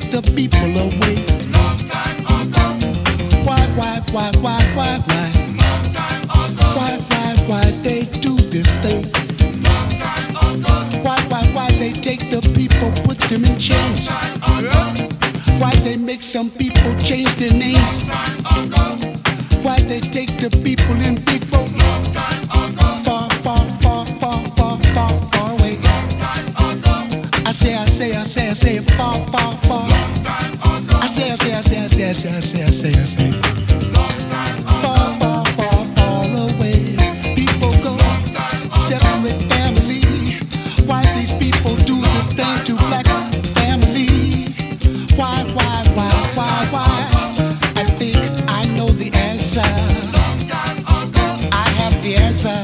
keeps the people awake. Why, why, why, why, why, why? Why, why, why they do this thing? Why, why, why they take the people, put them in chains? Why they make some people change their names? Why they take the people in big boats? I say, I say, I say, I say, far, far, far. I say, I say, I say, I say, I say, I say, I say, I say. Far, far, far, far away. People go separate family. Why these people do this thing to black family? Why, why, why, why, why? I think I know the answer. I have the answer.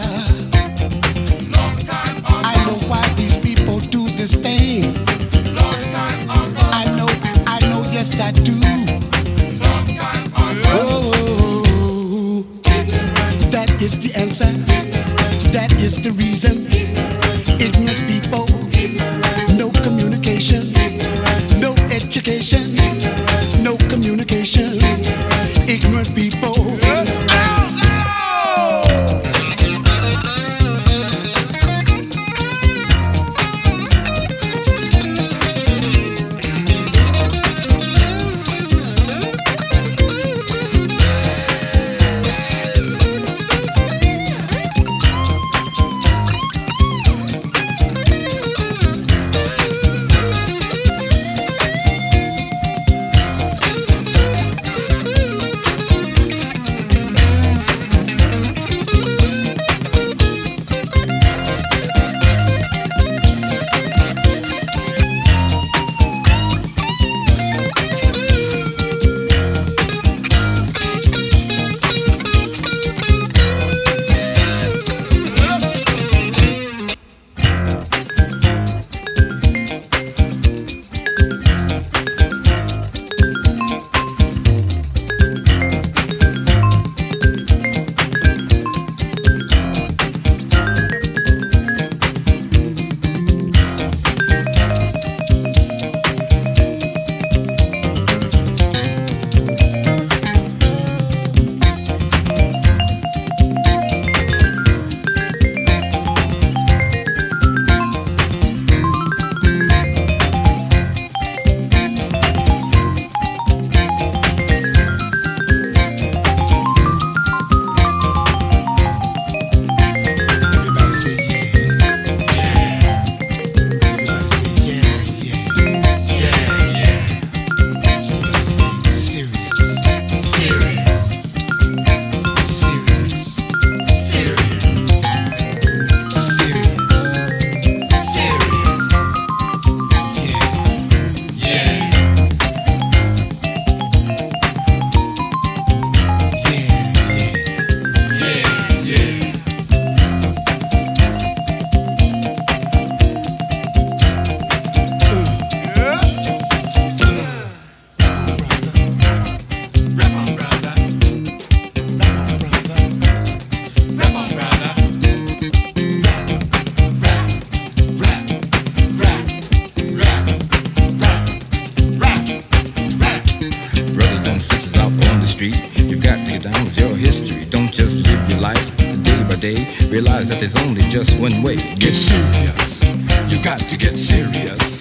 street. You've got to get down with your history. Don't just live your life day by day. Realize that there's only just one way. Get serious. You've got to get serious.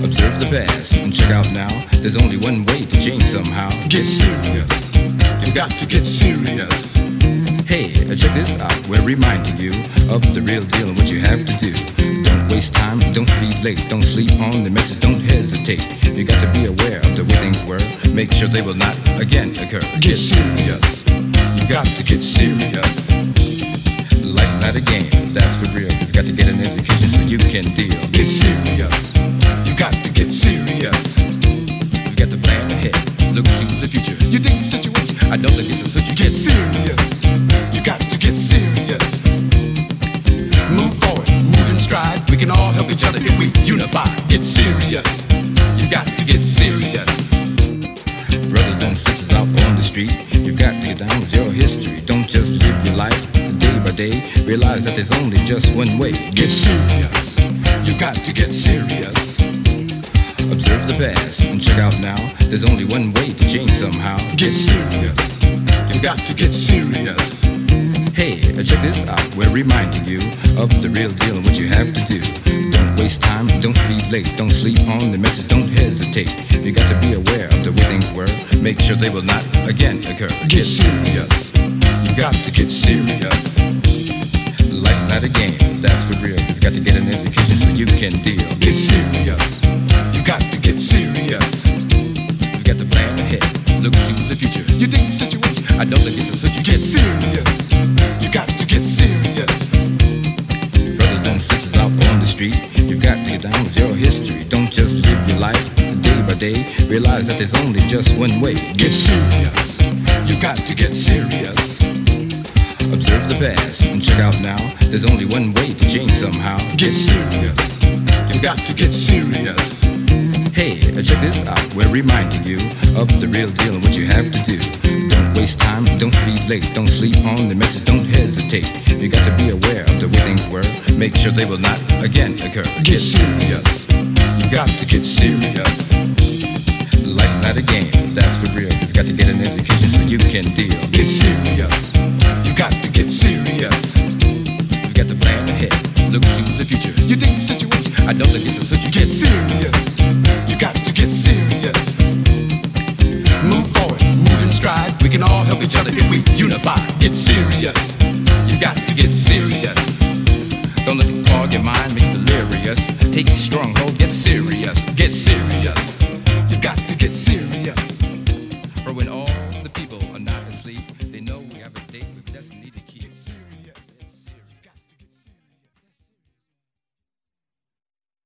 Observe the past and check out now. There's only one way to change somehow. Get serious. You've got to get serious. Hey, uh, check this out. We're reminding you of the real deal and what you have to do. Don't waste time, don't be late, don't sleep on the message, don't hesitate. You got to be aware of the way things were. Make sure they will not again occur. Get serious. You got to get serious. Life's not a game, that's for real. You've got to get an education so you can deal. Get serious. Realize that there's only just one way. Get serious. You've got to get serious. Observe the past and check out now. There's only one way to change somehow. Get serious. You've got to get serious. Hey, uh, check this out. We're reminding you of the real deal and what you have to do. Don't waste time, don't be late, don't sleep on the message, don't hesitate. You got to be aware of the way things were. Make sure they will not again occur. Get serious. You've got to get serious. Not a game, that's for real. You've got to get an education so you can deal. Get serious. You got to get serious. You got to plan ahead, look to the future. You dig the situation. I don't think it's a such Get serious. You got to get serious. Brothers and sisters out on the street, you've got to get down with your history. Don't just live your life day by day. Realize that there's only just one way. Get serious. You got to get serious. Observe the past and check out now. There's only one way to change somehow. Get serious. You've got to get serious. Hey, uh, check this out. We're reminding you of the real deal and what you have to do. Don't waste time, don't be late, don't sleep on the message, don't hesitate. You got to be aware of the way things were. Make sure they will not again occur. Get serious. You got to get serious. Life's not a game, that's for real. You've got to get an education so you can deal. Get serious. Clog your mind, make delirious. Take stronghold, get serious. Get serious.